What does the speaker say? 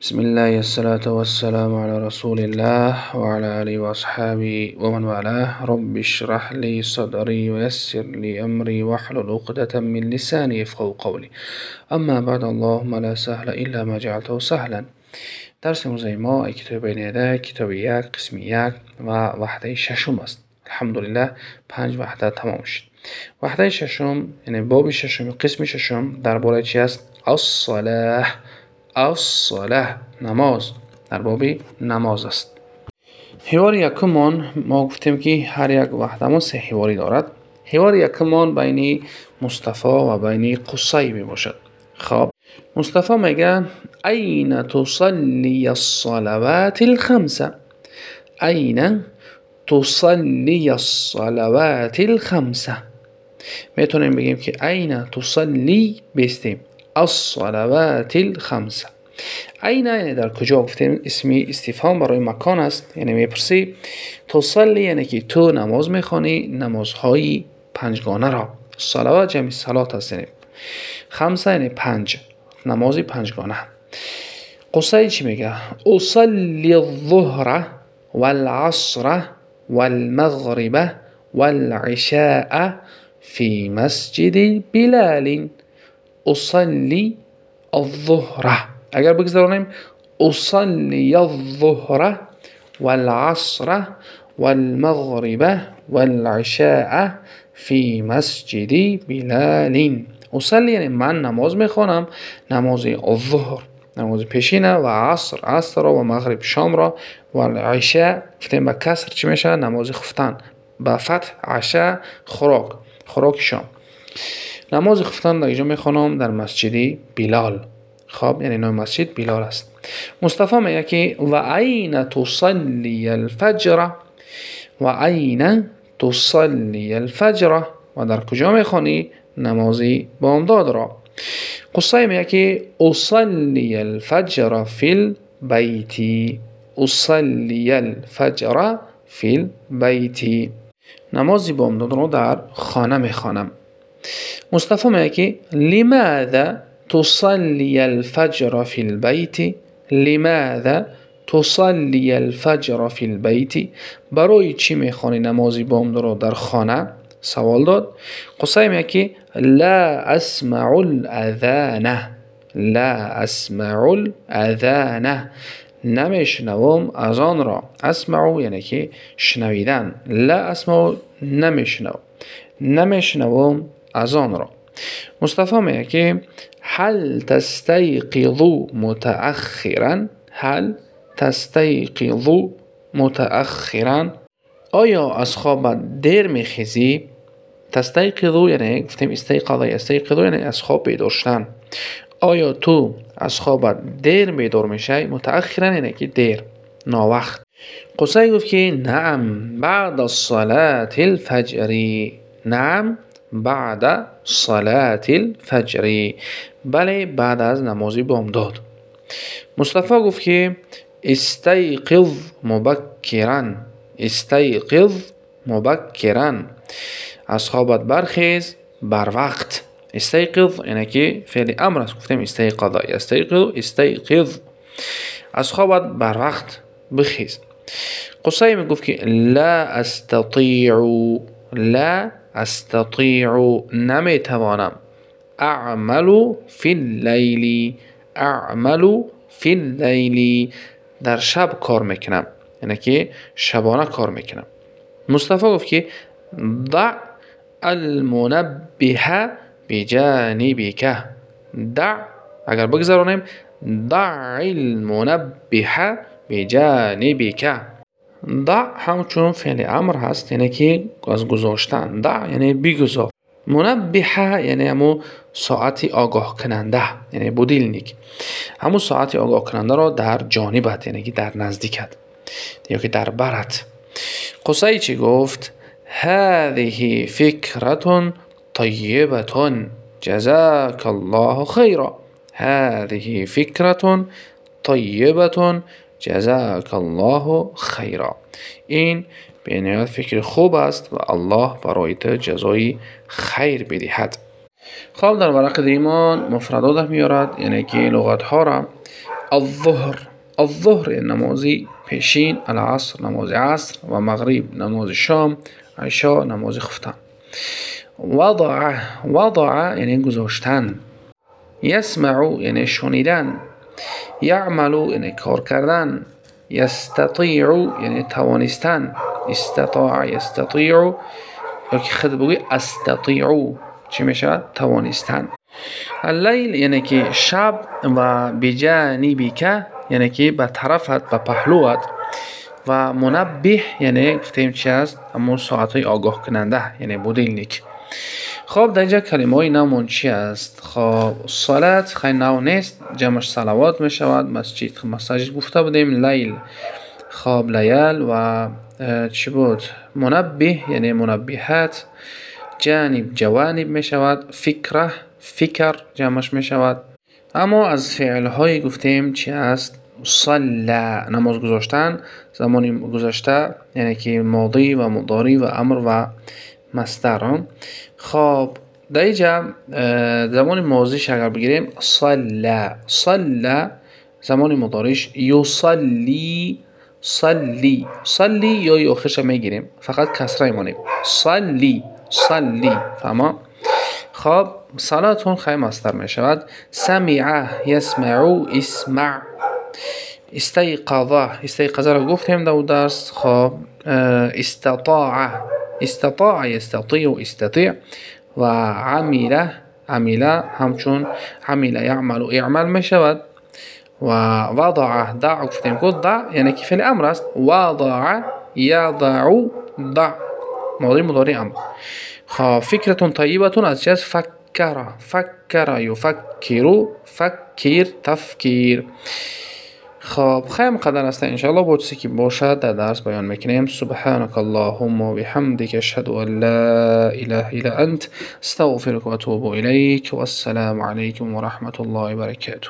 بسم الله الصلاة والسلام على رسول الله وعلى آله وأصحابه ومن والاه. رب اشرح لي صدري ويسر لي أمري واحلل عقدة من لساني يفقهوا قولي. أما بعد اللهم لا سهل إلا ما جعلته سهلا. درس امروزی ما کتاب بینیده کتاب یک قسم یک و وحدة ششم است. الحمدلله پنج وحدة تمام شد. وحدة ششم یعنی باب ششم قسم ششم درباره چی است؟ الصلاه الصلاه نماز. در باب نماز است. حوار یکمان ما گفتیم که هر یک وحده سه حواری دارد. حوار یکمان بین مصطفی و بین قصی می باشد. خب مصطفی میگه این تصلی الصلوات الخمسه این تصلی الصلوات الخمسه می‌تونیم بگیم که این تصلی بیستیم. الصلوات الخمسه این یعنی در کجا گفتیم اسمی استفهام برای مکان است؟ یعنی می‌پرسی تصلی یعنی که تو نماز می‌خوانی نمازهای پنجگانه را. صلوات جمع صلات است یعنی. خمسه یعنی پنج نماز پنجگانه. قصه چی میگه؟ اصلی الظهر والعصر والمغرب والعشاء في مسجد بلال. اصلی الظهر. اگر بگذاریم اصلی الظهر والعصر والمغرب والعشاء في مسجد بلال. اصلی یعنی من نماز میخوانم. نماز الظهر نماز پیشینه و عصر عصر و مغرب شام را و عشاء گفتیم به کسر چی میشه؟ نماز خفتن. به فتح عشاء خوراک. خوراک شام. نماز خفتن در اینجا می‌خوانم در مسجد بلال خب یعنی نام مسجد بلال است. مصطفی میگه که و عین تصلی الفجر و عین تصلی الفجر و در کجا می‌خوانی نمازی بامداد را. قصه میگه که اصلی الفجر فی البیت اصلی الفجر فی البیت نمازی بامداد را در خانه می‌خوانم میگه که لماذا تصلی الفجر فی البیت لماذا تصلی الفجر فی البیت برای چی میخوانی نمازی بامداد را در خانه؟ سوال داد. قصه که لا اسمع الاذان. لا اسمع الاذان. نمیشنوم از آن را. اسمع یعنی که شنویدن. لا اسمع نمیشنوم. نمیشنوم از آن را. مصطفی میگه که هل تستيقظ متأخرا هل تستيقظ متأخرا. آیا از خواب دیر میخیزی؟ تستيقظ یعنی گفتیم استيقظ استيقظ یعنی از خواب بیدار شدن آیا تو از خواب دیر بیدار میشی؟ متأخرا یعنی که دیر ناوقت قصه گفت که نعم بعد الصلاة الفجر. نعم بعد صلاة الفجر. بله بعد از نمازی بامداد مصطفی گفت که استيقظ مبکرا استيقظ مبکرا. از خوابت برخیز بر وقت. استيقظ یعنی که فعل أمر است. گفتیم استيقظ استيقظ استيقظ از خوابت بر وقت بخیز. قصه می گفت که لا استطيع لا استطيع نمی توانم اعمل فی اللیل اعمل فی اللیل در شب کار می‌کنم. یعنی که شبانه کار می‌کنم. مصطفی گفت که ضع المنبه بجانبك دع اگر بگذارانیم ضع المنبه بجانبك ضع همچون فعل امر هست یعنی که از گذاشتن دع یعنی بگذار منبه یعنی همو ساعت آگاه کننده یعنی بودیلنیک همو ساعت آگاه کننده را در جانبت یعنی که در نزدیکت یا که در برت قصه چی گفت هذه فكرة طيبة جزاك الله خيرا هذه فكرة طيبة جزاك الله خيرا این به نهایت فکر خوب است و الله برایت جزای خیر بدهد خب در ورق دیمان مفردات میارد یعنی که لغت ها را الظهر الظهر نمازی پیشین العصر نماز عصر و مغرب نماز شام عشا نماز خفتن وضع وضع یعنی گذاشتن یسمع یعنی شنیدن یعمل یعنی کار کردن. یستطیع یعنی توانستن. استطاع یستطیع یا که خود بگوی استطیع چی میشه؟ توانستن. اللیل یعنی که شب و بجانبی که یعنی که به طرفت و پهلوت. و منبه یعنی گفتیم چی است همون ساعت های آگاه کننده یعنی بودیلنیک خب در اینجا کلمه های نمون چی است؟ خب صلات خیلی نو نیست جمعش صلوات می شود مسجد مساجد گفته بودیم لیل. خب لیل و چی بود؟ منبه یعنی منبهات جانب جوانب می شود فکره فکر جمعش می شود اما از فعل های گفتیم چی است؟ صلا نماز گذاشتن زمان گذاشته یعنی که ماضی و مضاری و امر و مستر خب در اینجا زمان ماضیش اگر بگیریم صلا صلا زمان مضاریش یصلی صلی. صلی یا یوخش می‌گیریم. فقط کسره مانیم صلی. صلی. فهمه خب صلاتون خیلی مستر می شود سمع یسمع اسمع. استيقظ استيقظ رو گفتیم در درس. خب استطاع استطاع يستطيع استطيع وعمل عمل عمل همچون عمل يعمل اعمل مشود ووضع ضع في كود ضع يعني كيف الأمر؟ است وضع يضع ضع. ماضي مضارع أمر. فكرة طيبة از جنس فكر فكر يفكر فكر تفكير. خب خیلی قدر است. انشاءالله با چیزی که باشد در درس بیان میکنیم. سبحانك اللهم و بحمدك اشهد ان لا اله الا انت استغفرك و اتوب الیک و السلام علیکم و رحمت الله و برکاته.